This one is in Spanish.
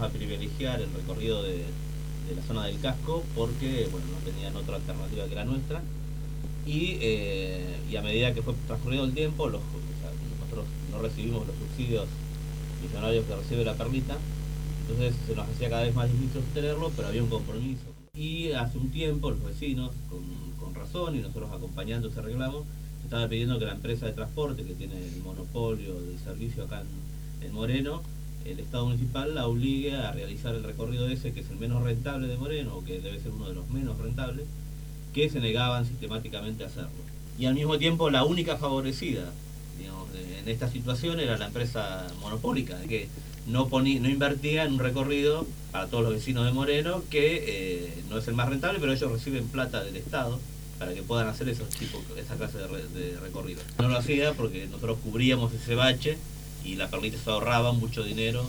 a privilegiar el recorrido de, la zona del casco porque bueno, no tenían otra alternativa que la nuestra. Y, eh, a medida que fue transcurrido el tiempo, nosotros no recibimos los subsidios millonarios que recibe la perlita, entonces se nos hacía cada vez más difícil sostenerlo, pero había un compromiso. Y hace un tiempo los vecinos, con, razón, y nosotros acompañando ese reclamo, estaba pidiendo que la empresa de transporte, que tiene el monopolio del servicio acá en, Moreno, el Estado municipal la obligue a realizar el recorrido ese, que es el menos rentable de Moreno, o que debe ser uno de los menos rentables, que se negaban sistemáticamente a hacerlo. Y al mismo tiempo la única favorecida en esta situación era la empresa monopólica, que no, ponía, no invertía en un recorrido para todos los vecinos de Moreno, que eh, no es el más rentable, pero ellos reciben plata del Estado para que puedan hacer esos tipos, esa clase de, recorrido. No lo hacía porque nosotros cubríamos ese bache y la perlita se ahorraba mucho dinero